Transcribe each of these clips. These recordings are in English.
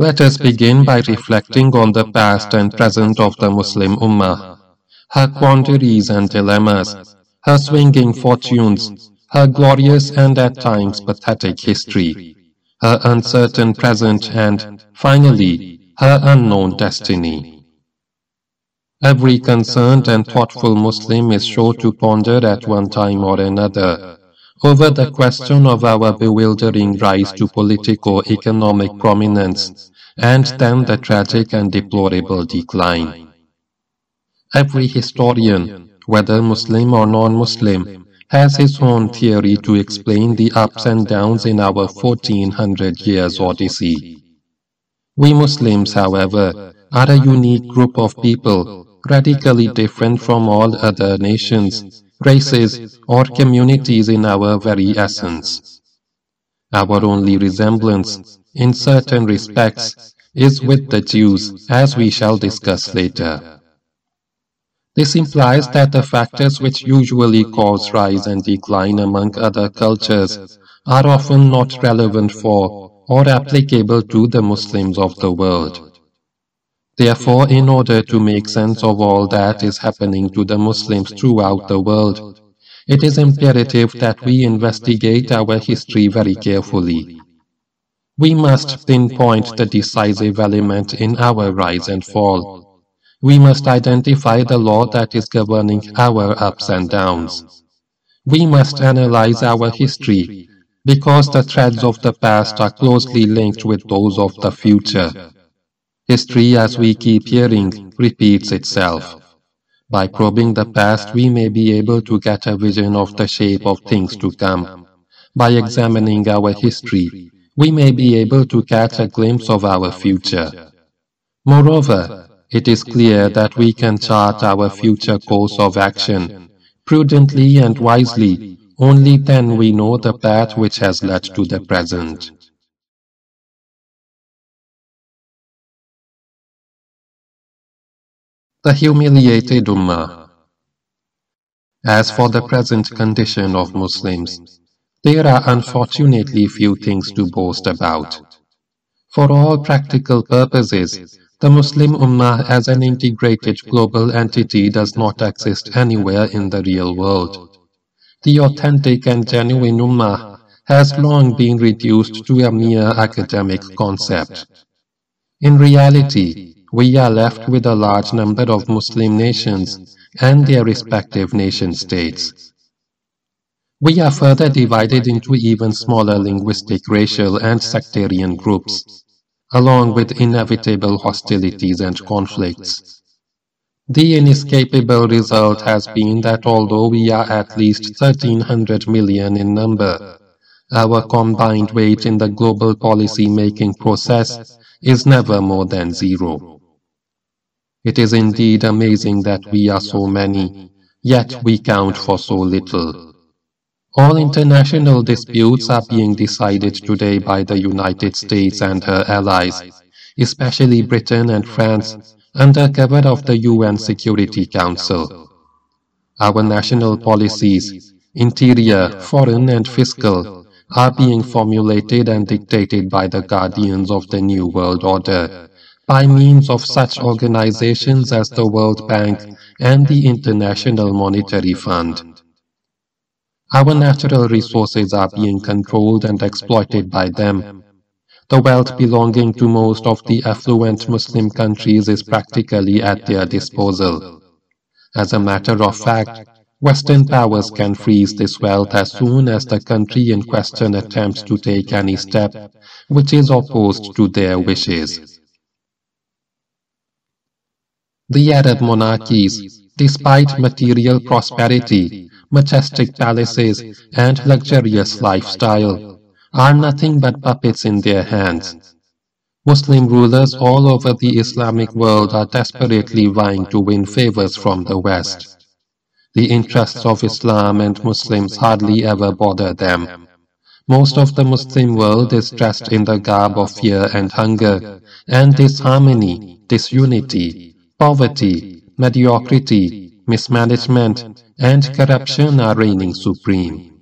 Let us begin by reflecting on the past and present of the Muslim Ummah, her quandaries and dilemmas, her swinging fortunes, her glorious and at times pathetic history, her uncertain present and, finally, her unknown destiny. Every concerned and thoughtful Muslim is sure to ponder at one time or another over the question of our bewildering rise to politico-economic prominence and then the tragic and deplorable decline. Every historian, whether Muslim or non-Muslim, has his own theory to explain the ups and downs in our 1400 years odyssey. We Muslims, however, are a unique group of people, radically different from all other nations, races, or communities in our very essence. Our only resemblance, in certain respects, is with the Jews, as we shall discuss later. This implies that the factors which usually cause rise and decline among other cultures are often not relevant for or applicable to the Muslims of the world. Therefore, in order to make sense of all that is happening to the Muslims throughout the world, it is imperative that we investigate our history very carefully. We must pinpoint the decisive element in our rise and fall. We must identify the law that is governing our ups and downs. We must analyze our history, because the threads of the past are closely linked with those of the future. History, as we keep hearing, repeats itself. By probing the past, we may be able to get a vision of the shape of things to come. By examining our history, we may be able to catch a glimpse of our future. Moreover, it is clear that we can chart our future course of action prudently and wisely only then we know the path which has led to the present. The humiliated Ummah As for the present condition of Muslims, there are unfortunately few things to boast about. For all practical purposes, the Muslim Ummah as an integrated global entity does not exist anywhere in the real world. The authentic and genuine Ummah has long been reduced to a mere academic concept. In reality, we are left with a large number of Muslim nations and their respective nation states. We are further divided into even smaller linguistic, racial, and sectarian groups, along with inevitable hostilities and conflicts. The inescapable result has been that although we are at least 1300 million in number, our combined weight in the global policy-making process is never more than zero. It is indeed amazing that we are so many, yet we count for so little. All international disputes are being decided today by the United States and her allies, especially Britain and France, under cover of the UN Security Council. Our national policies, interior, foreign and fiscal, are being formulated and dictated by the guardians of the New World Order, by means of such organizations as the World Bank and the International Monetary Fund. Our natural resources are being controlled and exploited by them. The wealth belonging to most of the affluent Muslim countries is practically at their disposal. As a matter of fact, Western powers can freeze this wealth as soon as the country in question attempts to take any step which is opposed to their wishes. The Arab monarchies, despite material prosperity, majestic palaces, and luxurious lifestyle are nothing but puppets in their hands. Muslim rulers all over the Islamic world are desperately vying to win favors from the West. The interests of Islam and Muslims hardly ever bother them. Most of the Muslim world is dressed in the garb of fear and hunger, and disharmony, disunity, poverty, mediocrity, mismanagement, and corruption are reigning supreme.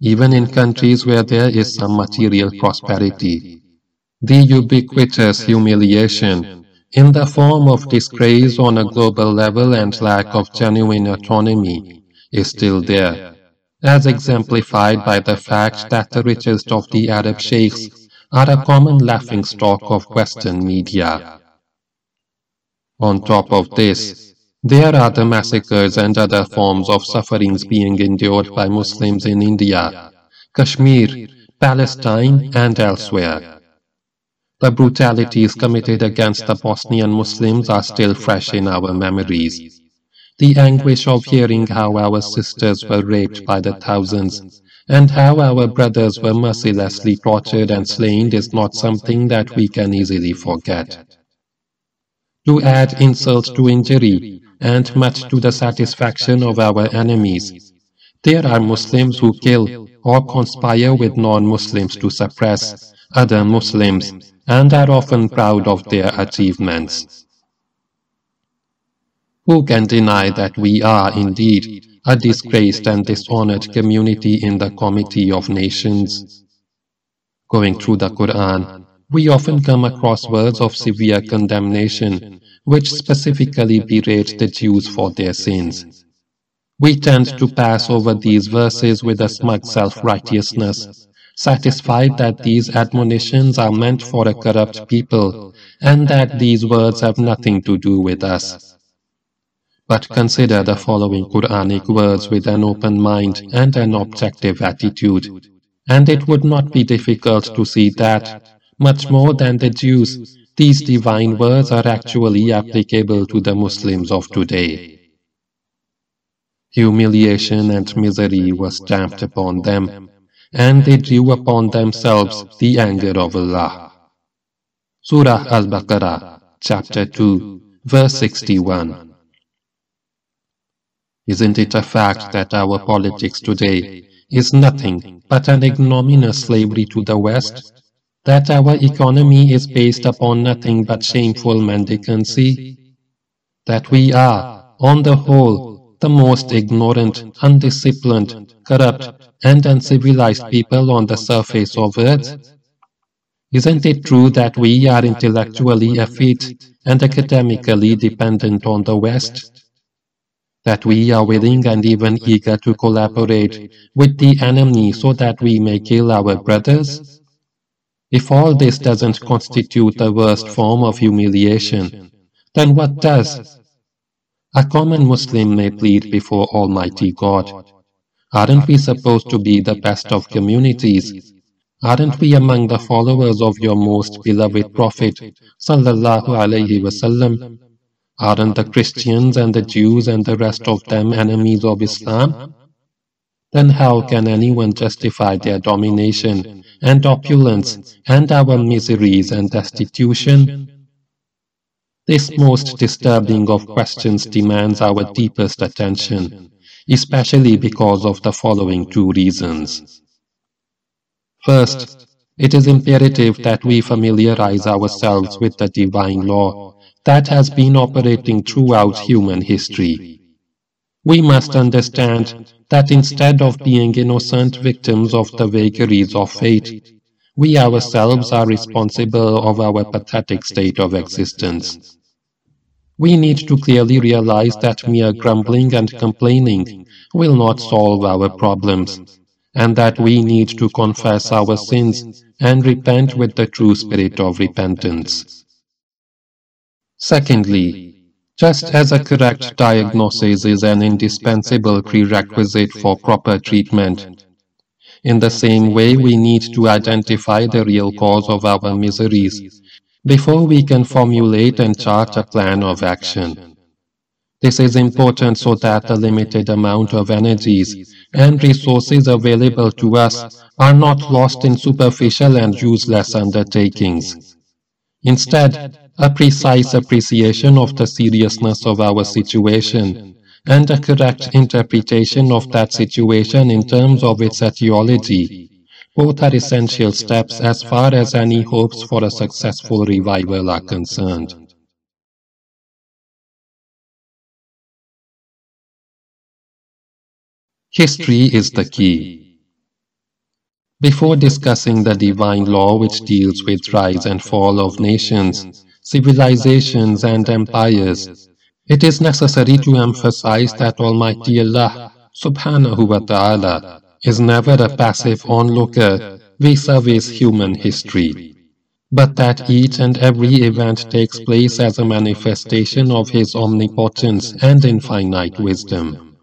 Even in countries where there is some material prosperity, The ubiquitous humiliation, in the form of disgrace on a global level and lack of genuine autonomy, is still there, as exemplified by the fact that the richest of the Arab sheikhs are a common laughingstock of Western media. On top of this, there are the massacres and other forms of sufferings being endured by Muslims in India, Kashmir, Palestine, and elsewhere. The brutalities committed against the Bosnian Muslims are still fresh in our memories. The anguish of hearing how our sisters were raped by the thousands and how our brothers were mercilessly tortured and slain is not something that we can easily forget. To add insult to injury, and much to the satisfaction of our enemies. There are Muslims who kill or conspire with non-Muslims to suppress other Muslims and are often proud of their achievements. Who can deny that we are indeed a disgraced and dishonored community in the Committee of Nations? Going through the Quran, we often come across words of severe condemnation which specifically berate the Jews for their sins. We tend to pass over these verses with a smug self-righteousness, satisfied that these admonitions are meant for a corrupt people, and that these words have nothing to do with us. But consider the following Quranic words with an open mind and an objective attitude, and it would not be difficult to see that, much more than the Jews, these divine words are actually applicable to the Muslims of today. Humiliation and misery was stamped upon them, and they drew upon themselves the anger of Allah. Surah Al-Baqarah, chapter 2, verse 61. Isn't it a fact that our politics today is nothing but an ignominious slavery to the West that our economy is based upon nothing but shameful mendicancy, that we are, on the whole, the most ignorant, undisciplined, corrupt, and uncivilized people on the surface of earth? Isn't it true that we are intellectually effete and academically dependent on the West? That we are willing and even eager to collaborate with the enemy so that we may kill our brothers? If all this doesn't constitute the worst form of humiliation, then what does? A common Muslim may plead before Almighty God. Aren't we supposed to be the best of communities? Aren't we among the followers of your most beloved Prophet, sallallahu alaihi wasallam? Aren't the Christians and the Jews and the rest of them enemies of Islam? Then how can anyone justify their domination and opulence, and our miseries and destitution? This most disturbing of questions demands our deepest attention, especially because of the following two reasons. First, it is imperative that we familiarize ourselves with the divine law that has been operating throughout human history. We must understand that instead of being innocent victims of the vagaries of fate, we ourselves are responsible of our pathetic state of existence. We need to clearly realize that mere grumbling and complaining will not solve our problems, and that we need to confess our sins and repent with the true spirit of repentance. Secondly, just as a correct diagnosis is an indispensable prerequisite for proper treatment, in the same way we need to identify the real cause of our miseries before we can formulate and chart a plan of action. This is important so that the limited amount of energies and resources available to us are not lost in superficial and useless undertakings. Instead, a precise appreciation of the seriousness of our situation, and a correct interpretation of that situation in terms of its etiology. Both are essential steps as far as any hopes for a successful revival are concerned. History is the key. Before discussing the divine law which deals with rise and fall of nations, civilizations and empires, it is necessary to emphasize that Almighty Allah subhanahu wa ta'ala is never a passive onlooker vis-a-vis human history, but that each and every event takes place as a manifestation of His omnipotence and infinite wisdom.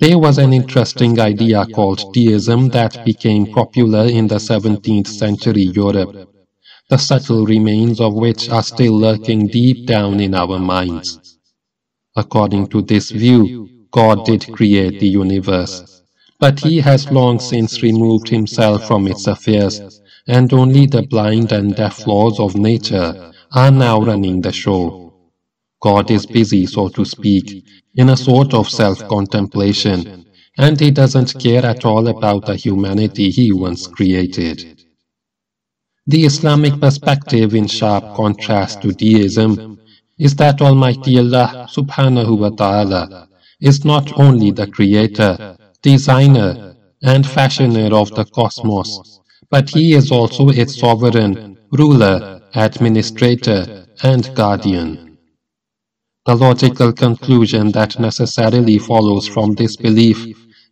There was an interesting idea called deism that became popular in the 17th century Europe, the subtle remains of which are still lurking deep down in our minds. According to this view, God did create the universe, but he has long since removed himself from its affairs, and only the blind and deaf laws of nature are now running the show. God is busy, so to speak, in a sort of self-contemplation, and he doesn't care at all about the humanity he once created. The Islamic perspective in sharp contrast to deism is that Almighty Allah subhanahu wa ta'ala is not only the creator, designer, and fashioner of the cosmos, but he is also its sovereign, ruler, administrator, and guardian. The logical conclusion that necessarily follows from this belief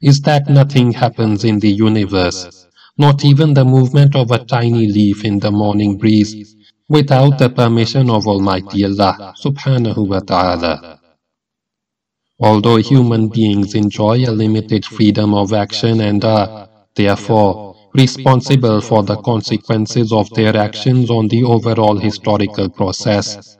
is that nothing happens in the universe, not even the movement of a tiny leaf in the morning breeze, without the permission of Almighty Allah subhanahu wa ta'ala. Although human beings enjoy a limited freedom of action and are, therefore, responsible for the consequences of their actions on the overall historical process,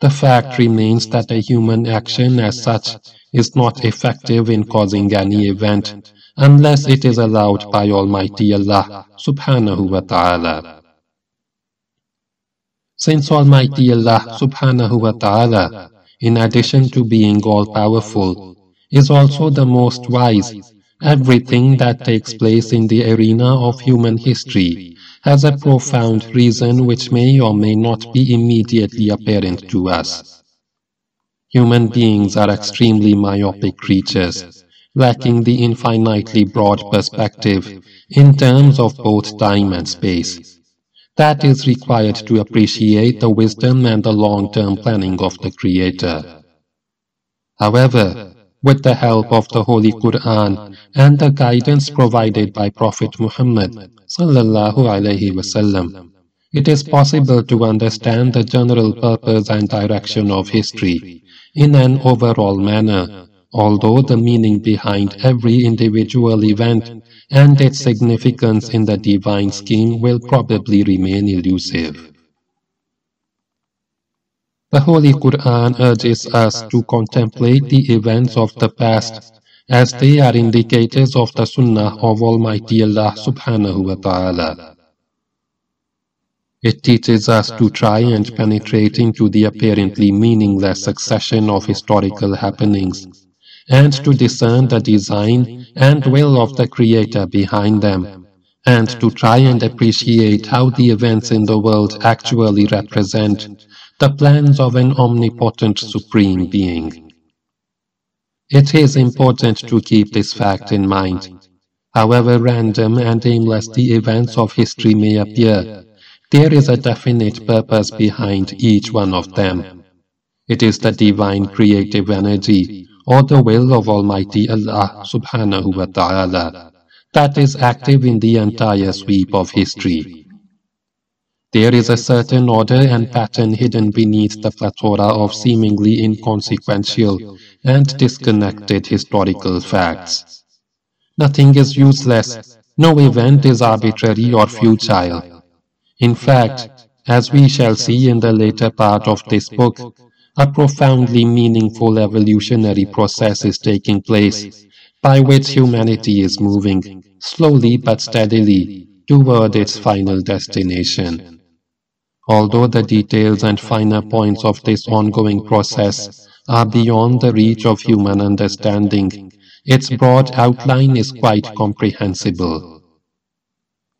the fact remains that a human action as such is not effective in causing any event unless it is allowed by Almighty Allah subhanahu wa ta'ala. Since Almighty Allah subhanahu wa ta'ala, in addition to being all-powerful, is also the most wise, everything that takes place in the arena of human history has a profound reason which may or may not be immediately apparent to us. Human beings are extremely myopic creatures, lacking the infinitely broad perspective in terms of both time and space. That is required to appreciate the wisdom and the long-term planning of the Creator. However, with the help of the Holy Quran and the guidance provided by Prophet Muhammad sallallahu alaihi wasallam, it is possible to understand the general purpose and direction of history in an overall manner, although the meaning behind every individual event and its significance in the divine scheme will probably remain elusive. The Holy Quran urges us to contemplate the events of the past as they are indicators of the Sunnah of Almighty Allah subhanahu wa ta'ala. It teaches us to try and penetrate into the apparently meaningless succession of historical happenings and to discern the design and will of the Creator behind them and to try and appreciate how the events in the world actually represent the plans of an omnipotent Supreme Being. It is important to keep this fact in mind. However random and aimless the events of history may appear, there is a definite purpose behind each one of them. It is the divine creative energy, or the will of Almighty Allah subhanahu wa ta'ala, that is active in the entire sweep of history. There is a certain order and pattern hidden beneath the plethora of seemingly inconsequential and disconnected historical facts. Nothing is useless, no event is arbitrary or futile. In fact, as we shall see in the later part of this book, a profoundly meaningful evolutionary process is taking place, by which humanity is moving, slowly but steadily, toward its final destination. Although the details and finer points of this ongoing process are beyond the reach of human understanding, its broad outline is quite comprehensible.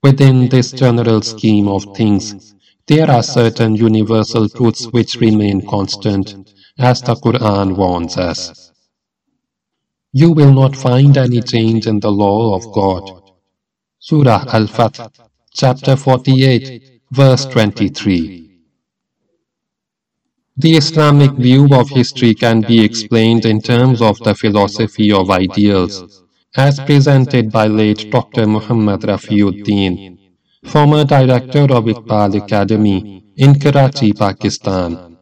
Within this general scheme of things, there are certain universal truths which remain constant, as the Quran warns us. You will not find any change in the law of God. Surah Al-Fath, chapter 48, verse 23. The Islamic view of history can be explained in terms of the philosophy of ideals, as presented by late Dr. Muhammad Rafiuddin, former director of Iqbal Academy in Karachi, Pakistan.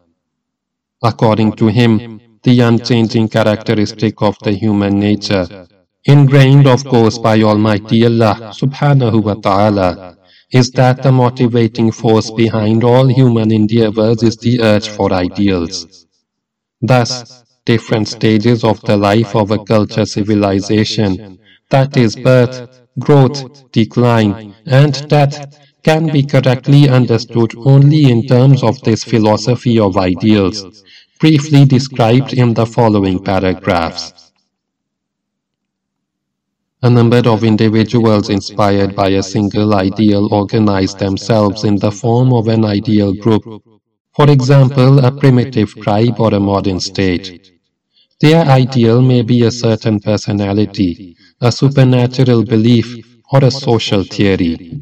According to him, the unchanging characteristic of the human nature ingrained of course by Almighty Allah subhanahu wa ta'ala, is that the motivating force behind all human endeavors is the urge for ideals. Thus, different stages of the life of a culture civilization, that is birth, growth, decline, and death, can be correctly understood only in terms of this philosophy of ideals, briefly described in the following paragraphs. A number of individuals inspired by a single ideal organize themselves in the form of an ideal group, for example, a primitive tribe or a modern state. Their ideal may be a certain personality, a supernatural belief, or a social theory.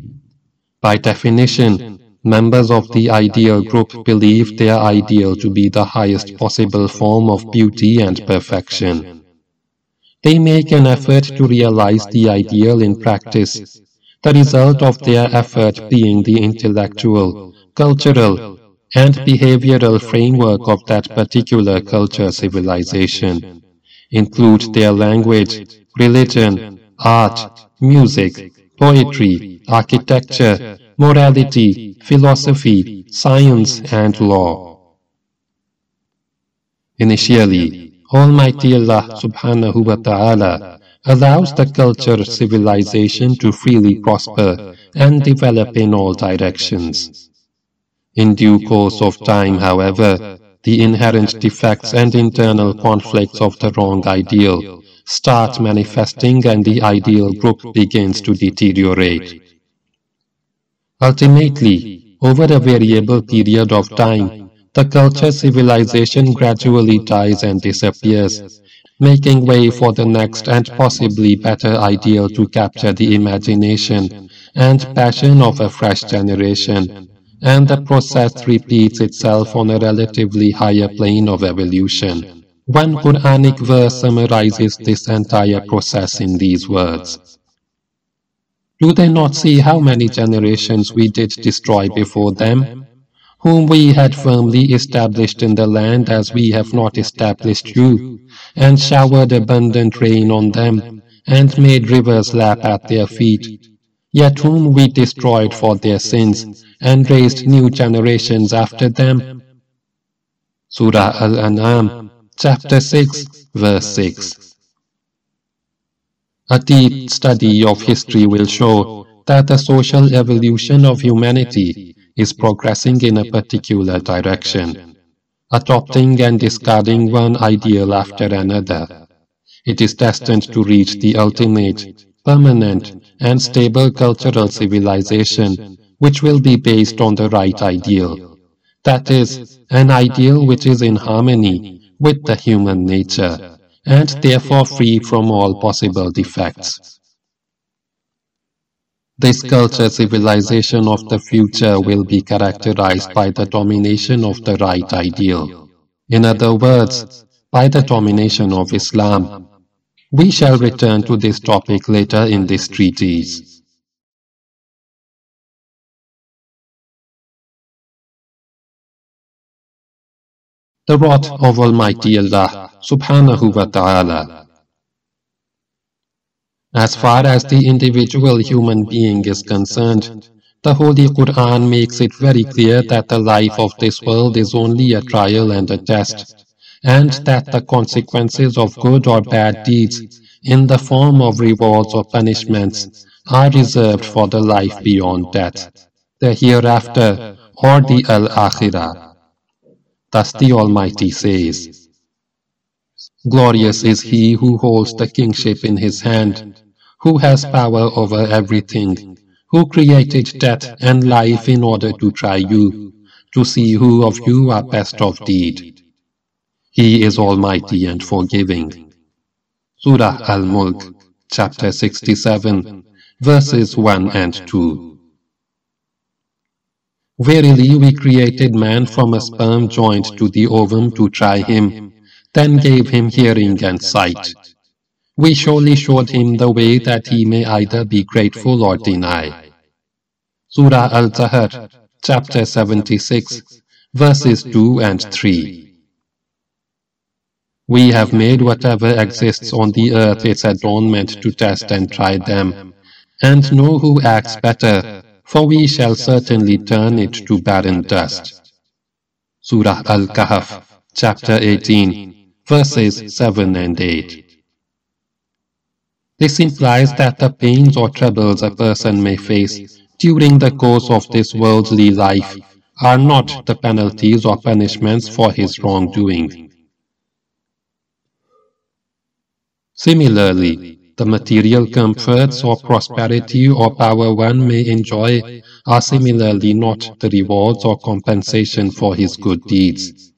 By definition, members of the ideal group believe their ideal to be the highest possible form of beauty and perfection. They make an effort to realize the ideal in practice, the result of their effort being the intellectual, cultural, and behavioral framework of that particular culture civilization, include their language, religion, art, music, poetry, architecture, morality, philosophy, science, and law. Initially, Almighty Allah subhanahu wa ta'ala allows the culture civilization to freely prosper and develop in all directions. In due course of time, however, the inherent defects and internal conflicts of the wrong ideal start manifesting and the ideal group begins to deteriorate. Ultimately, over a variable period of time, the culture civilization gradually dies and disappears, making way for the next and possibly better ideal to capture the imagination and passion of a fresh generation, and the process repeats itself on a relatively higher plane of evolution. One Quranic verse summarizes this entire process in these words. Do they not see how many generations we did destroy before them? whom we had firmly established in the land as we have not established you, and showered abundant rain on them, and made rivers lap at their feet, yet whom we destroyed for their sins, and raised new generations after them. Surah Al-An'am, chapter 6, verse 6. A deep study of history will show that the social evolution of humanity is progressing in a particular direction, adopting and discarding one ideal after another. It is destined to reach the ultimate, permanent, and stable cultural civilization which will be based on the right ideal. That is, an ideal which is in harmony with the human nature, and therefore free from all possible defects. This culture civilization of the future will be characterized by the domination of the right ideal. In other words, by the domination of Islam. We shall return to this topic later in this treatise. The wrath of Almighty Allah subhanahu wa ta'ala as far as the individual human being is concerned, the Holy Quran makes it very clear that the life of this world is only a trial and a test, and that the consequences of good or bad deeds in the form of rewards or punishments are reserved for the life beyond death, the hereafter, or the al-akhirah. Thus the Almighty says, Glorious is he who holds the kingship in his hand, who has power over everything, who created death and life in order to try you, to see who of you are best of deed. He is almighty and forgiving. Surah Al-Mulk, chapter 67, verses 1 and 2. Verily we created man from a sperm joined to the ovum to try him, then gave him hearing and sight. We surely showed him the way that he may either be grateful or deny. Surah Al-Zahar, chapter 76, verses 2 and 3. We have made whatever exists on the earth its adornment to test and try them, and know who acts better, for we shall certainly turn it to barren dust. Surah Al-Kahf, chapter 18, verses 7 and 8. This implies that the pains or troubles a person may face during the course of this worldly life are not the penalties or punishments for his wrongdoing. Similarly, the material comforts or prosperity or power one may enjoy are similarly not the rewards or compensation for his good deeds.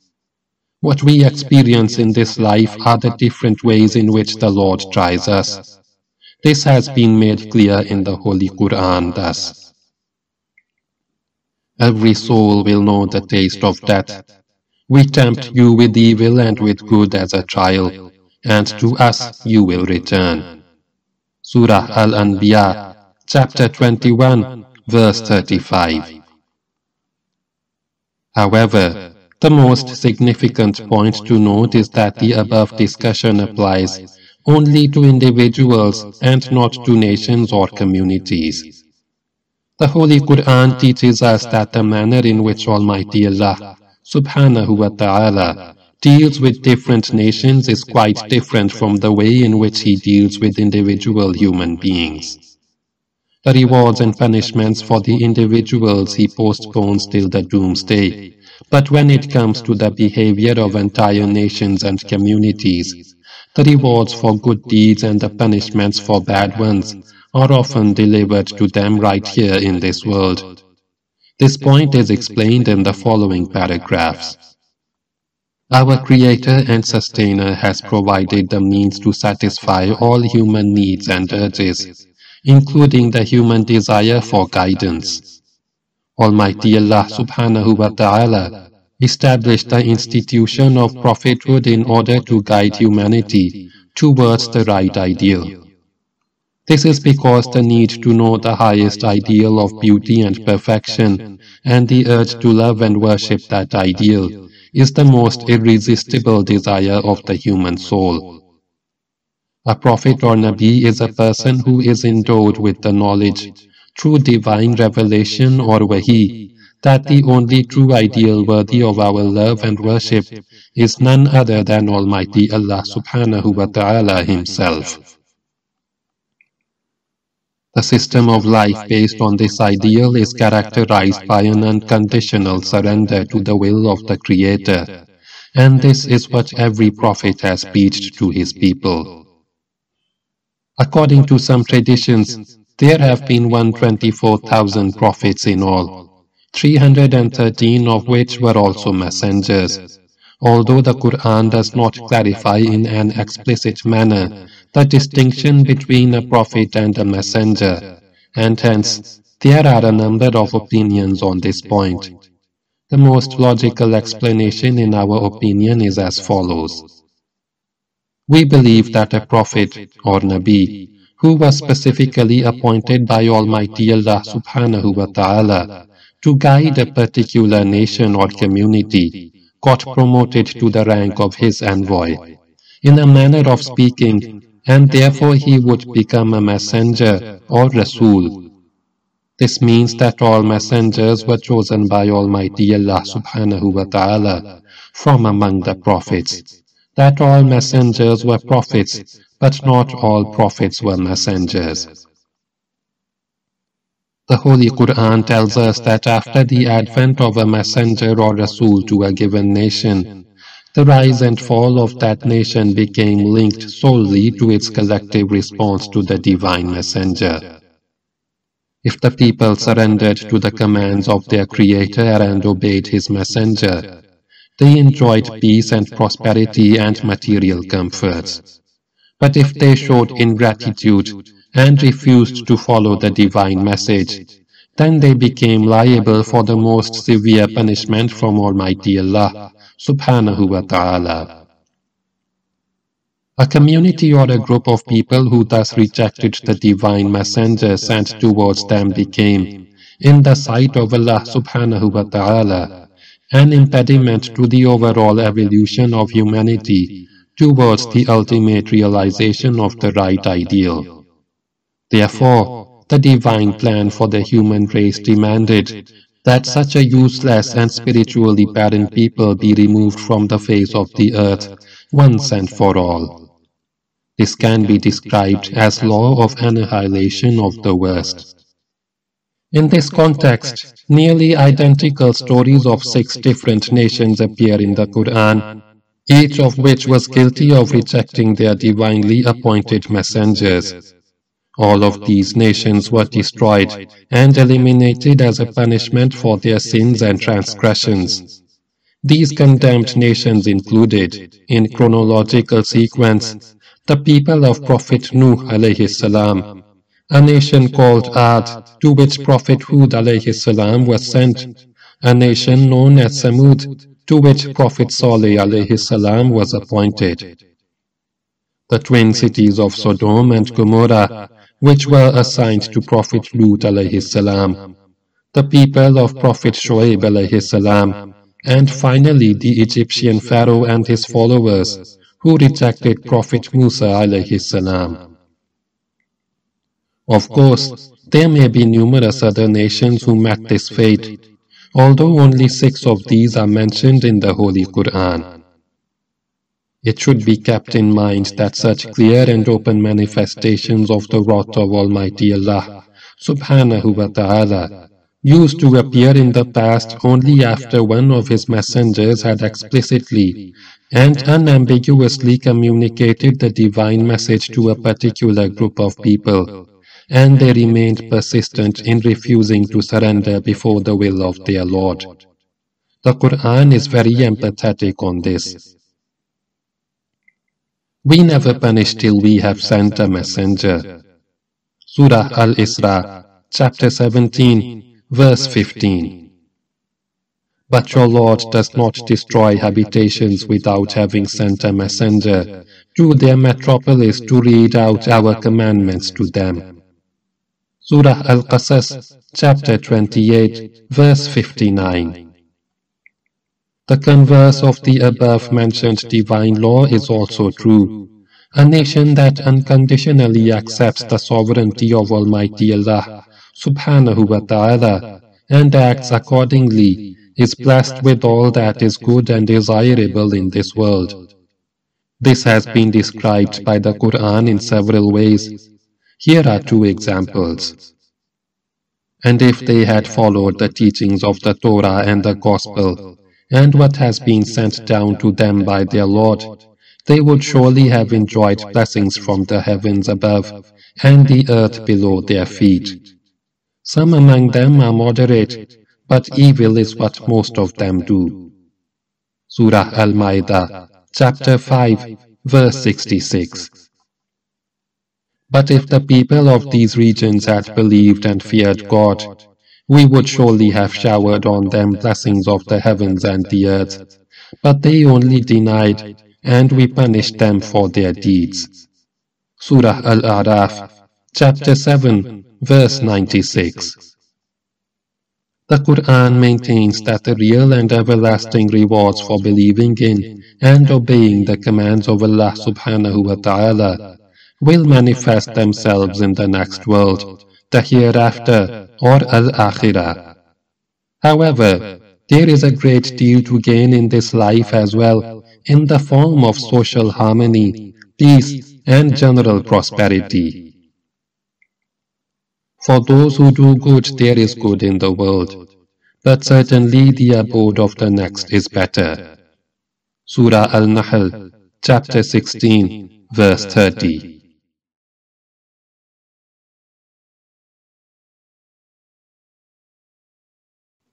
What we experience in this life are the different ways in which the Lord tries us. This has been made clear in the Holy Quran thus. Every soul will know the taste of death. We tempt you with evil and with good as a trial, and to us you will return. Surah Al-Anbiya, chapter 21, verse 35. However, the most significant point to note is that the above discussion applies only to individuals and not to nations or communities. The Holy Quran teaches us that the manner in which Almighty Allah subhanahu wa ta'ala deals with different nations is quite different from the way in which he deals with individual human beings. The rewards and punishments for the individuals he postpones till the doomsday, but when it comes to the behavior of entire nations and communities, the rewards for good deeds and the punishments for bad ones are often delivered to them right here in this world. This point is explained in the following paragraphs. Our Creator and Sustainer has provided the means to satisfy all human needs and urges, including the human desire for guidance. Almighty Allah subhanahu wa ta'ala established the institution of prophethood in order to guide humanity towards the right ideal. This is because the need to know the highest ideal of beauty and perfection and the urge to love and worship that ideal is the most irresistible desire of the human soul. A prophet or Nabi is a person who is endowed with the knowledge through divine revelation or wahi that the only true ideal worthy of our love and worship is none other than Almighty Allah subhanahu wa ta'ala Himself. The system of life based on this ideal is characterized by an unconditional surrender to the will of the Creator, and this is what every prophet has preached to his people. According to some traditions, there have been 124,000 prophets in all, 313 of which were also messengers. Although the Quran does not clarify in an explicit manner the distinction between a prophet and a messenger, and hence there are a number of opinions on this point. The most logical explanation in our opinion is as follows. We believe that a prophet or Nabi who was specifically appointed by Almighty Allah subhanahu wa ta'ala to guide a particular nation or community, got promoted to the rank of his envoy, in a manner of speaking, and therefore he would become a messenger or Rasul. This means that all messengers were chosen by Almighty Allah subhanahu wa ta'ala from among the prophets, that all messengers were prophets, but not all prophets were messengers. The Holy Quran tells us that after the advent of a messenger or Rasul to a given nation, the rise and fall of that nation became linked solely to its collective response to the divine messenger. If the people surrendered to the commands of their Creator and obeyed His messenger, they enjoyed peace and prosperity and material comforts. But if they showed ingratitude, and refused to follow the divine message, then they became liable for the most severe punishment from Almighty Allah subhanahu wa ta'ala. A community or a group of people who thus rejected the divine messenger sent towards them became, in the sight of Allah subhanahu wa ta'ala, an impediment to the overall evolution of humanity towards the ultimate realization of the right ideal. Therefore, the divine plan for the human race demanded that such a useless and spiritually barren people be removed from the face of the earth once and for all. This can be described as law of annihilation of the worst. In this context, nearly identical stories of six different nations appear in the Quran, each of which was guilty of rejecting their divinely appointed messengers. All of these nations were destroyed and eliminated as a punishment for their sins and transgressions. These condemned nations included, in chronological sequence, the people of Prophet Nuh alayhi salam, a nation called Ad, to which Prophet Hud alayhi salam was sent, a nation known as Samud, to which Prophet Saleh alayhi salam was appointed. The twin cities of Sodom and Gomorrah, which were assigned to Prophet Lut alayhi salam, the people of Prophet Shoaib alayhi salam, and finally the Egyptian Pharaoh and his followers, who rejected Prophet Musa alayhi salam. Of course, there may be numerous other nations who met this fate, although only six of these are mentioned in the Holy Quran. It should be kept in mind that such clear and open manifestations of the wrath of Almighty Allah subhanahu wa ta'ala used to appear in the past only after one of his messengers had explicitly and unambiguously communicated the divine message to a particular group of people, and they remained persistent in refusing to surrender before the will of their Lord. The Quran is very empathetic on this. We never punish till we have sent a messenger. Surah Al-Isra, chapter 17, verse 15. But your Lord does not destroy habitations without having sent a messenger to their metropolis to read out our commandments to them. Surah Al-Qasas, chapter 28, verse 59. The converse of the above mentioned divine law is also true. A nation that unconditionally accepts the sovereignty of Almighty Allah subhanahu wa ta'ala and acts accordingly is blessed with all that is good and desirable in this world. This has been described by the Quran in several ways. Here are two examples. And if they had followed the teachings of the Torah and the Gospel, and what has been sent down to them by their Lord, they would surely have enjoyed blessings from the heavens above and the earth below their feet. Some among them are moderate, but evil is what most of them do. Surah Al-Ma'idah, chapter 5, verse 66. But if the people of these regions had believed and feared God, we would surely have showered on them blessings of the heavens and the earth. But they only denied, and we punished them for their deeds. Surah Al-A'raf, chapter 7, verse 96. The Quran maintains that the real and everlasting rewards for believing in and obeying the commands of Allah subhanahu wa ta'ala will manifest themselves in the next world the hereafter or al-akhirah. However, there is a great deal to gain in this life as well in the form of social harmony, peace and general prosperity. For those who do good there is good in the world, but certainly the abode of the next is better. Surah Al-Nahl, chapter 16, verse 30.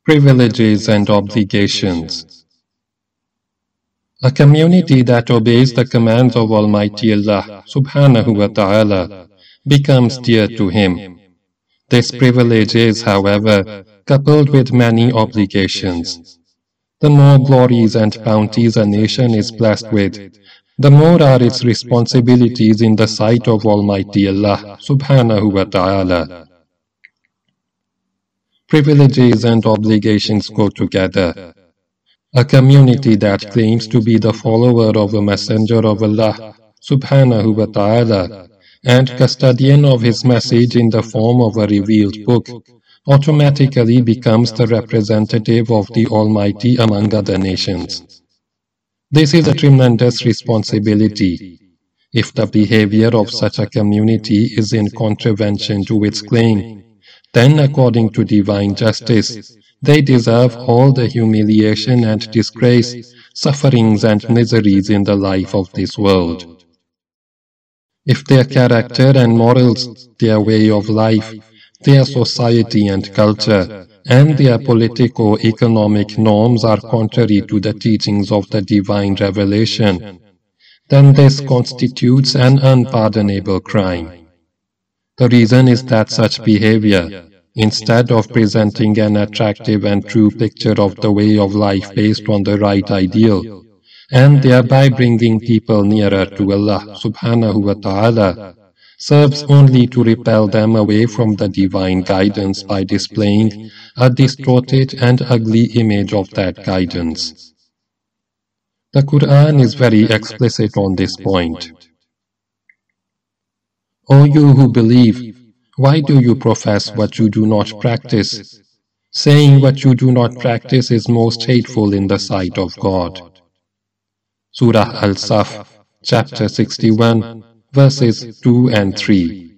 Privileges and Obligations A community that obeys the commands of Almighty Allah subhanahu wa ta'ala becomes dear to him. This privilege is, however, coupled with many obligations. The more glories and bounties a nation is blessed with, the more are its responsibilities in the sight of Almighty Allah subhanahu wa ta'ala. Privileges and obligations go together. A community that claims to be the follower of a messenger of Allah subhanahu wa ta'ala and custodian of his message in the form of a revealed book automatically becomes the representative of the Almighty among other nations. This is a tremendous responsibility. If the behavior of such a community is in contravention to its claim, then according to divine justice, they deserve all the humiliation and disgrace, sufferings and miseries in the life of this world. If their character and morals, their way of life, their society and culture, and their politico-economic norms are contrary to the teachings of the divine revelation, then this constitutes an unpardonable crime. The reason is that such behavior, instead of presenting an attractive and true picture of the way of life based on the right ideal, and thereby bringing people nearer to Allah subhanahu wa ta'ala, serves only to repel them away from the divine guidance by displaying a distorted and ugly image of that guidance. The Quran is very explicit on this point. O you who believe, why do you profess what you do not practice? Saying what you do not practice is most hateful in the sight of God. Surah Al-Saf, chapter 61, verses 2 and 3.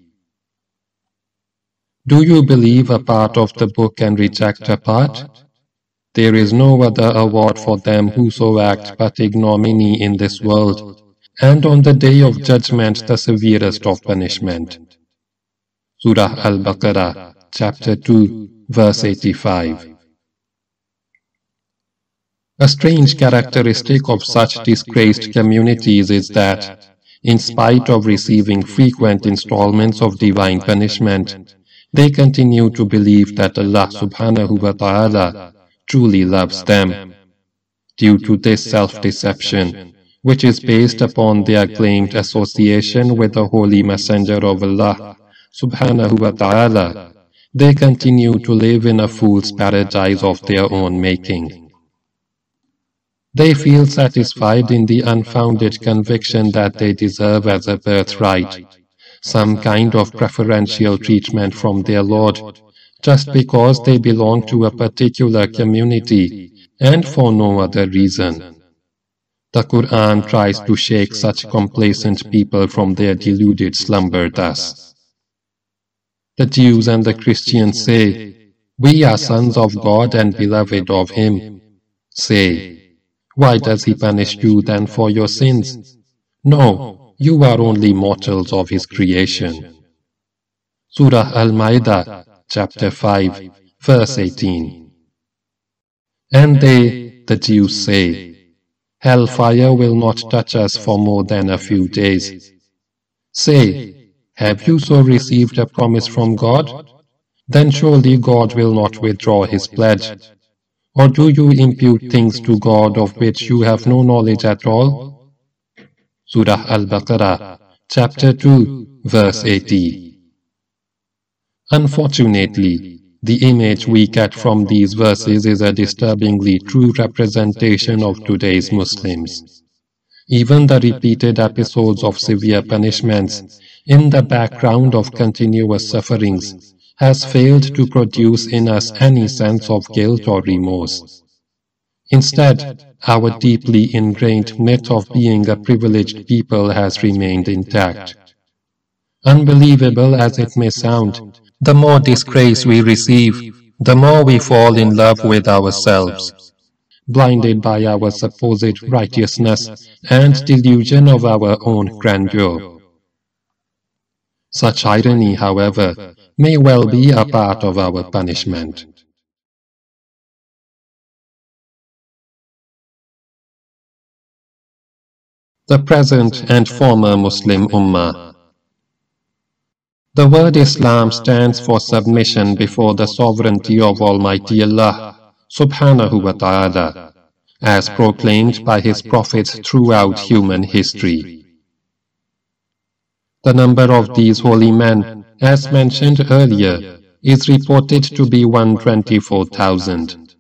Do you believe a part of the book and reject a part? There is no other award for them who so act but ignominy in this world and on the day of judgment the severest of punishment. Surah Al-Baqarah, chapter 2, verse 85. A strange characteristic of such disgraced communities is that, in spite of receiving frequent installments of divine punishment, they continue to believe that Allah subhanahu wa ta'ala truly loves them. Due to this self-deception, which is based upon their claimed association with the Holy Messenger of Allah subhanahu wa ta'ala, they continue to live in a fool's paradise of their own making. They feel satisfied in the unfounded conviction that they deserve as a birthright. some kind of preferential treatment from their Lord, just because they belong to a particular community and for no other reason. The Quran tries to shake such complacent people from their deluded slumber thus. The Jews and the Christians say, We are sons of God and beloved of Him. Say, Why does He punish you then for your sins? No, you are only mortals of His creation. Surah Al-Ma'idah, chapter 5, verse 18. And they, the Jews, say, Hellfire will not touch us for more than a few days. Say, have you so received a promise from God? Then surely God will not withdraw his pledge. Or do you impute things to God of which you have no knowledge at all? Surah Al-Baqarah, chapter 2, verse 80. Unfortunately, the image we get from these verses is a disturbingly true representation of today's Muslims. Even the repeated episodes of severe punishments in the background of continuous sufferings has failed to produce in us any sense of guilt or remorse. Instead, our deeply ingrained myth of being a privileged people has remained intact. Unbelievable as it may sound, the more disgrace we receive, the more we fall in love with ourselves, blinded by our supposed righteousness and delusion of our own grandeur. Such irony, however, may well be a part of our punishment. The present and former Muslim Ummah The word Islam stands for submission before the sovereignty of Almighty Allah subhanahu wa ta'ala, as proclaimed by His prophets throughout human history. The number of these holy men, as mentioned earlier, is reported to be 124,000.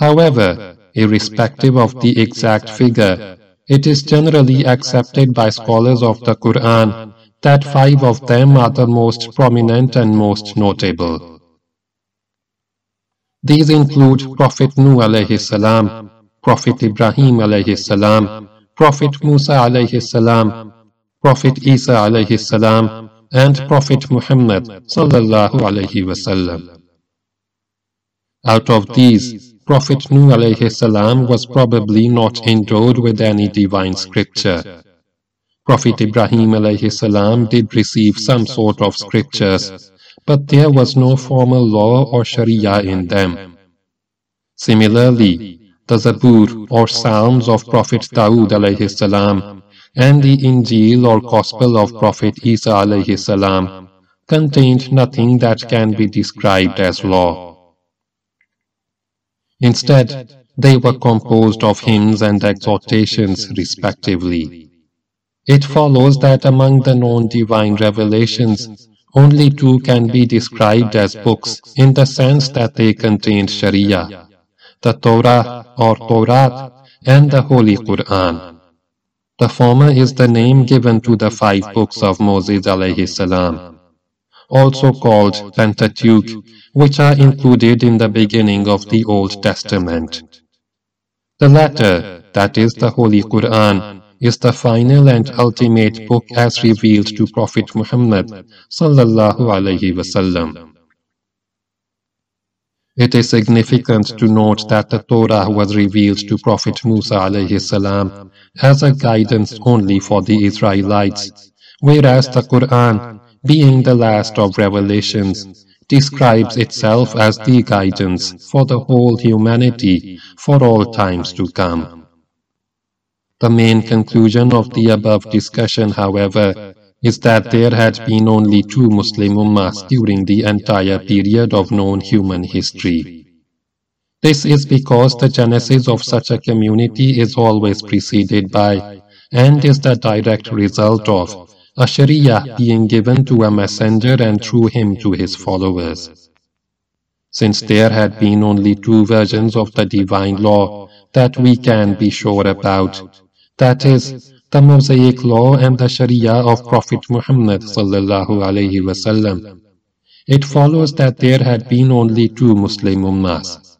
However, irrespective of the exact figure, it is generally accepted by scholars of the Quran that five of them are the most prominent and most notable. These include Prophet Nuh alayhi salam, Prophet Ibrahim alayhi salam, Prophet Musa alayhi salam, Prophet Isa alayhi salam, and Prophet Muhammad sallallahu alayhi wasallam. Out of these, Prophet Nuh alayhi salam was probably not endowed with any divine scripture. Prophet Ibrahim salam did receive some sort of scriptures, but there was no formal law or sharia in them. Similarly, the Zabur or Psalms of Prophet Dawood salam and the Injil or Gospel of Prophet Isa salam contained nothing that can be described as law. Instead, they were composed of hymns and exhortations respectively. It follows that among the known divine revelations, only two can be described as books in the sense that they contain Sharia, the Torah or Torah and the Holy Quran. The former is the name given to the five books of Moses alayhi salam, also called Pentateuch, which are included in the beginning of the Old Testament. The latter, that is the Holy Quran, is the final and ultimate book as revealed to Prophet Muhammad sallallahu alaihi wasallam. It is significant to note that the Torah was revealed to Prophet Musa alayhi salam as a guidance only for the Israelites, whereas the Quran, being the last of revelations, describes itself as the guidance for the whole humanity for all times to come. The main conclusion of the above discussion, however, is that there had been only two Muslim ummas during the entire period of known human history. This is because the genesis of such a community is always preceded by, and is the direct result of, a Sharia being given to a messenger and through him to his followers. Since there had been only two versions of the divine law that we can be sure about, that is, the Mosaic law and the Sharia of Prophet Muhammad. It follows that there had been only two Muslim ummahs,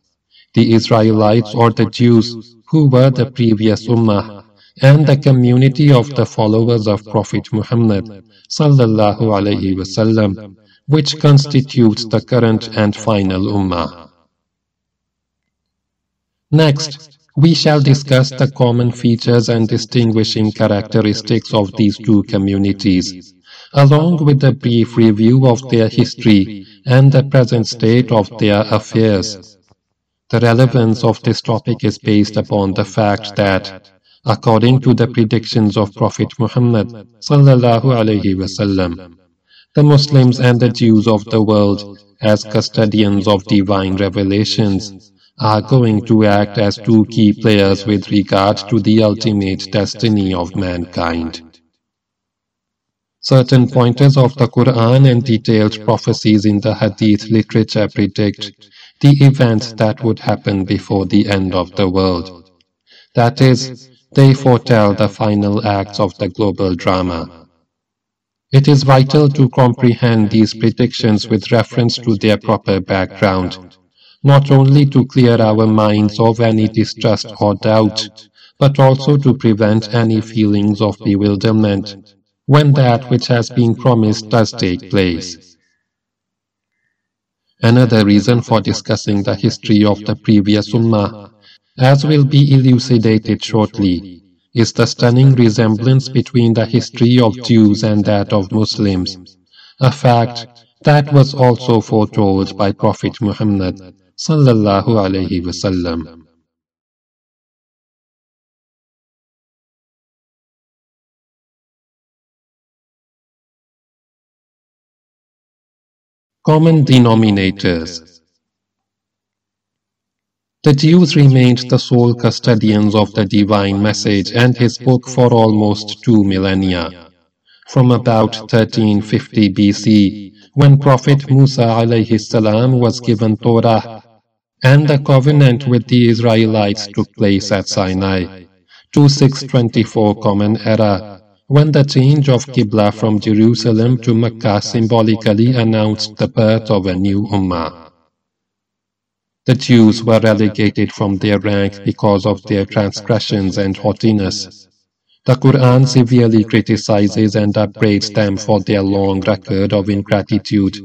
the Israelites or the Jews who were the previous ummah, and the community of the followers of Prophet Muhammad which constitutes the current and final ummah. Next, we shall discuss the common features and distinguishing characteristics of these two communities, along with a brief review of their history and the present state of their affairs. The relevance of this topic is based upon the fact that, according to the predictions of Prophet Muhammad sallallahu alaihi wasallam, the Muslims and the Jews of the world, as custodians of divine revelations, are going to act as two key players with regard to the ultimate destiny of mankind. Certain pointers of the Quran and detailed prophecies in the Hadith literature predict the events that would happen before the end of the world. That is, they foretell the final acts of the global drama. It is vital to comprehend these predictions with reference to their proper background not only to clear our minds of any distrust or doubt, but also to prevent any feelings of bewilderment when that which has been promised does take place. Another reason for discussing the history of the previous Ummah, as will be elucidated shortly, is the stunning resemblance between the history of Jews and that of Muslims, a fact that was also foretold by Prophet Muhammad sallallahu alayhi wasallam. Common denominators The Jews remained the sole custodians of the divine message and his book for almost two millennia. From about 1350 BC, when Prophet Musa alayhi salam was given Torah, and the covenant with the Israelites took place at Sinai, 2624 Common Era, when the change of Qibla from Jerusalem to Mecca symbolically announced the birth of a new Ummah. The Jews were relegated from their rank because of their transgressions and haughtiness. The Quran severely criticizes and upbraids them for their long record of ingratitude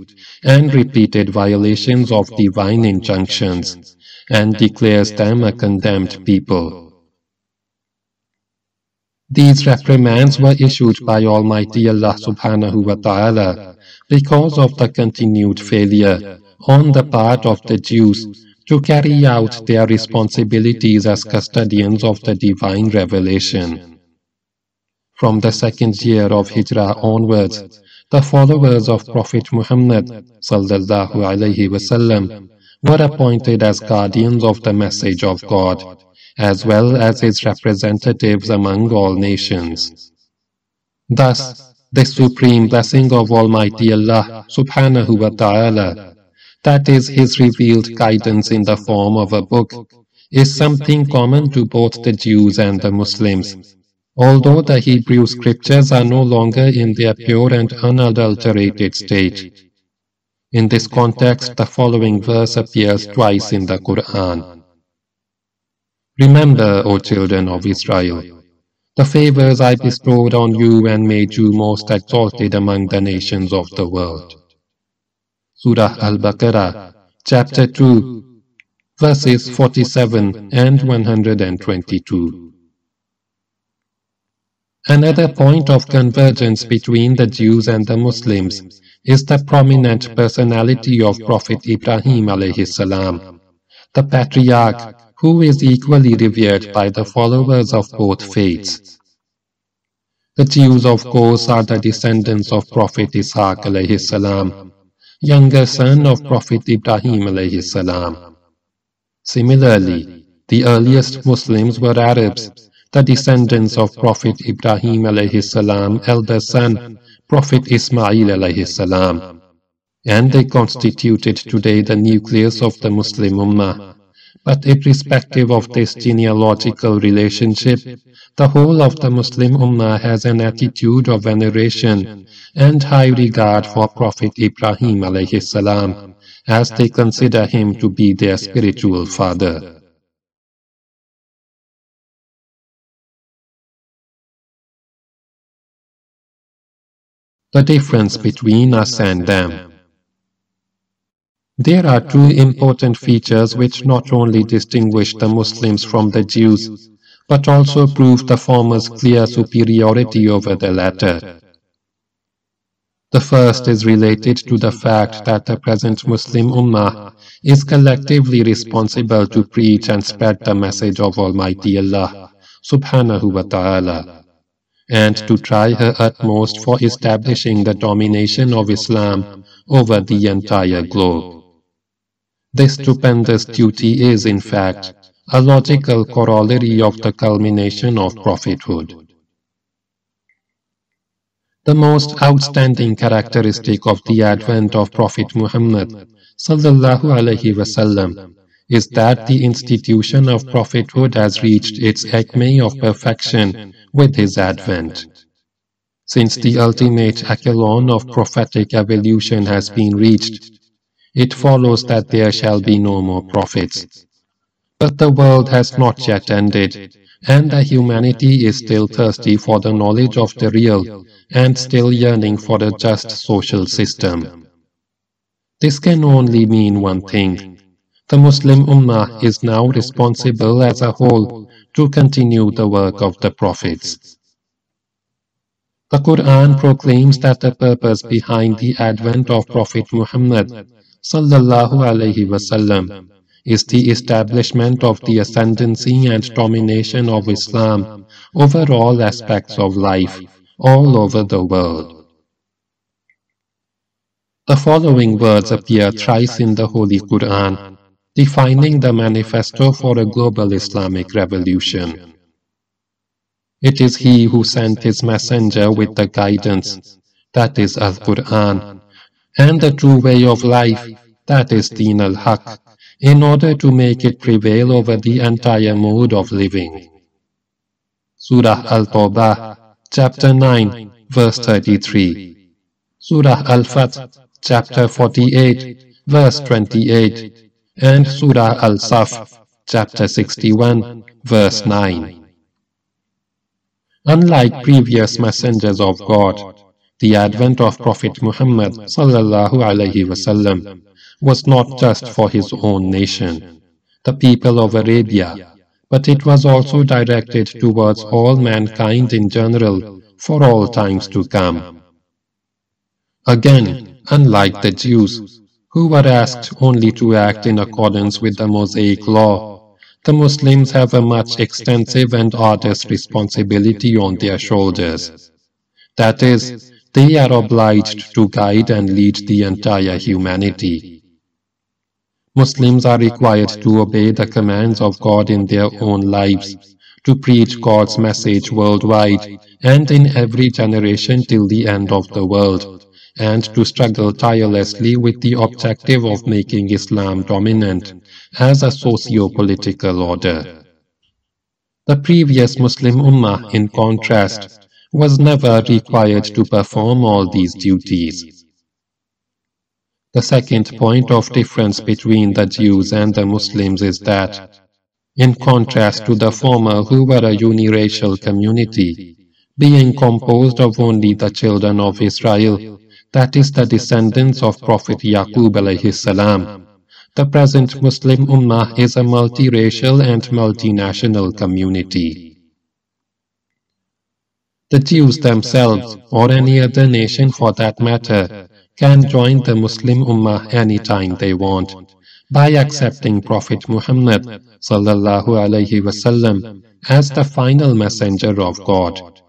and repeated violations of divine injunctions, and declares them a condemned people. These reprimands were issued by Almighty Allah subhanahu wa ta'ala because of the continued failure on the part of the Jews to carry out their responsibilities as custodians of the divine revelation. From the second year of Hijrah onwards, the followers of Prophet Muhammad wasallam were appointed as guardians of the message of God as well as its representatives among all nations. Thus, the supreme blessing of Almighty Allah subhanahu wa ta'ala, that is His revealed guidance in the form of a book, is something common to both the Jews and the Muslims. Although the Hebrew scriptures are no longer in their pure and unadulterated state. In this context, the following verse appears twice in the Quran. Remember, O children of Israel, the favors I bestowed on you and made you most exalted among the nations of the world. Surah Al-Baqarah, chapter 2, verses 47 and 122. Another point of convergence between the Jews and the Muslims is the prominent personality of Prophet Ibrahim alayhi salam, the patriarch who is equally revered by the followers of both faiths. The Jews, of course, are the descendants of Prophet Ishaq alayhi salam, younger son of Prophet Ibrahim alayhi salam. Similarly, the earliest Muslims were Arabs, the descendants of Prophet Ibrahim alayhi salam, elder son, Prophet Ismail alayhi salam. And they constituted today the nucleus of the Muslim Ummah but irrespective of this genealogical relationship, the whole of the Muslim Ummah has an attitude of veneration and high regard for Prophet Ibrahim alayhi salam, as they consider him to be their spiritual father. The difference between us and them there are two important features which not only distinguish the Muslims from the Jews, but also prove the former's clear superiority over the latter. The first is related to the fact that the present Muslim Ummah is collectively responsible to preach and spread the message of Almighty Allah subhanahu wa ta'ala and to try her utmost for establishing the domination of Islam over the entire globe. This stupendous duty is, in fact, a logical corollary of the culmination of prophethood. The most outstanding characteristic of the advent of Prophet Muhammad sallallahu alaihi wasallam is that the institution of prophethood has reached its acme of perfection with his advent. Since the ultimate echelon of prophetic evolution has been reached, it follows that there shall be no more prophets. But the world has not yet ended, and the humanity is still thirsty for the knowledge of the real, and still yearning for a just social system. This can only mean one thing. The Muslim Ummah is now responsible as a whole to continue the work of the prophets. The Quran proclaims that the purpose behind the advent of Prophet Muhammad sallallahu alaihi wasallam is the establishment of the ascendancy and domination of Islam over all aspects of life all over the world. The following words appear thrice in the Holy Quran, defining the manifesto for a global Islamic revolution. It is He who sent His messenger with the guidance, that is Al-Quran, and the true way of life, that is Deen al-Haq, in order to make it prevail over the entire mode of living. Surah Al-Tawbah, chapter 9, verse 33. Surah Al-Fath, chapter 48, verse 28, and Surah Al-Saf, chapter 61, verse 9. Unlike previous messengers of God, the advent of Prophet Muhammad wasallam was not just for his own nation, the people of Arabia, but it was also directed towards all mankind in general for all times to come. Again, unlike the Jews, who were asked only to act in accordance with the Mosaic law, the Muslims have a much extensive and arduous responsibility on their shoulders. That is, they are obliged to guide and lead the entire humanity. Muslims are required to obey the commands of God in their own lives, to preach God's message worldwide and in every generation till the end of the world, and to struggle tirelessly with the objective of making Islam dominant as a socio-political order. The previous Muslim Ummah, in contrast, was never required to perform all these duties. The second point of difference between the Jews and the Muslims is that, in contrast to the former who were a uniracial community, being composed of only the children of Israel, that is the descendants of Prophet Yaqub alayhi salam, the present Muslim Ummah is a multiracial and multinational community. The Jews themselves, or any other nation for that matter, can join the Muslim Ummah anytime they want, by accepting Prophet Muhammad sallallahu wasallam as the final messenger of God.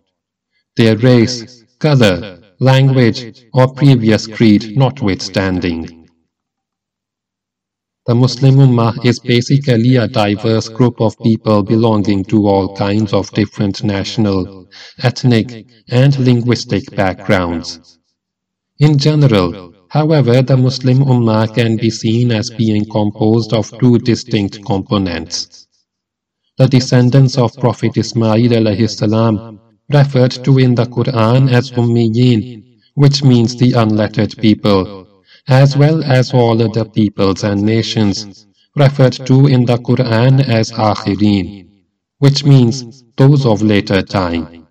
Their race, color, language, or previous creed notwithstanding. The Muslim Ummah is basically a diverse group of people belonging to all kinds of different national, ethnic, and linguistic backgrounds. In general, however, the Muslim Ummah can be seen as being composed of two distinct components. The descendants of Prophet Ismail salam, referred to in the Quran as Ummiyin, which means the unlettered people, as well as all other peoples and nations, referred to in the Quran as Akhirin, which means those of later time.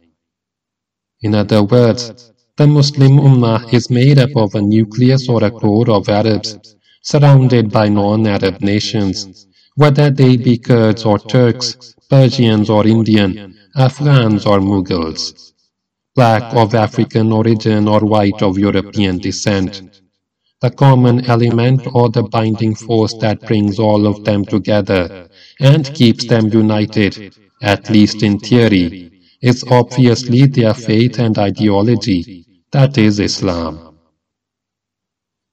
In other words, the Muslim Ummah is made up of a nucleus or a core of Arabs, surrounded by non-Arab nations, whether they be Kurds or Turks, Persians or Indian, Afghans or Mughals, black of African origin or white of European descent, the common element or the binding force that brings all of them together and keeps them united, at least in theory, is obviously their faith and ideology, that is Islam.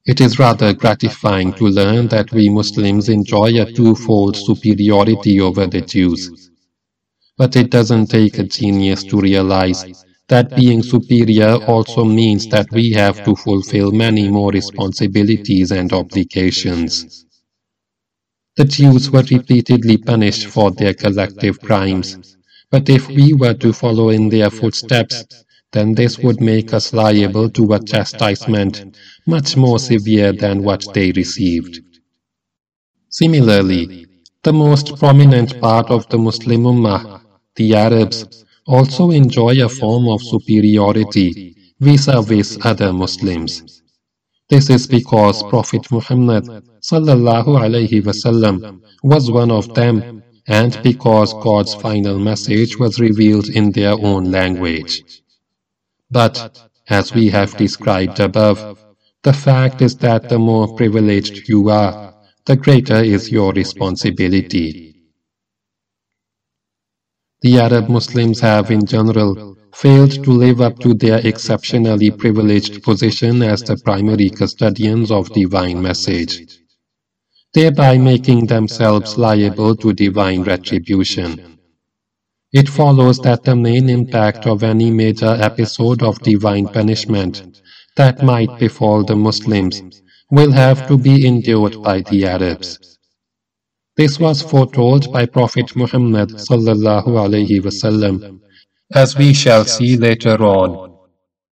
It is rather gratifying to learn that we Muslims enjoy a twofold superiority over the Jews. But it doesn't take a genius to realize that being superior also means that we have to fulfill many more responsibilities and obligations. The Jews were repeatedly punished for their collective crimes, but if we were to follow in their footsteps, then this would make us liable to a chastisement much more severe than what they received. Similarly, the most prominent part of the Muslim Ummah, the Arabs, also enjoy a form of superiority vis-a-vis other Muslims. This is because Prophet Muhammad sallallahu alaihi wasallam was one of them and because God's final message was revealed in their own language. But, as we have described above, the fact is that the more privileged you are, the greater is your responsibility. The Arab Muslims have in general failed to live up to their exceptionally privileged position as the primary custodians of divine message, thereby making themselves liable to divine retribution. It follows that the main impact of any major episode of divine punishment that might befall the Muslims will have to be endured by the Arabs. This was foretold by Prophet Muhammad sallallahu alaihi wasallam, as we shall see later on.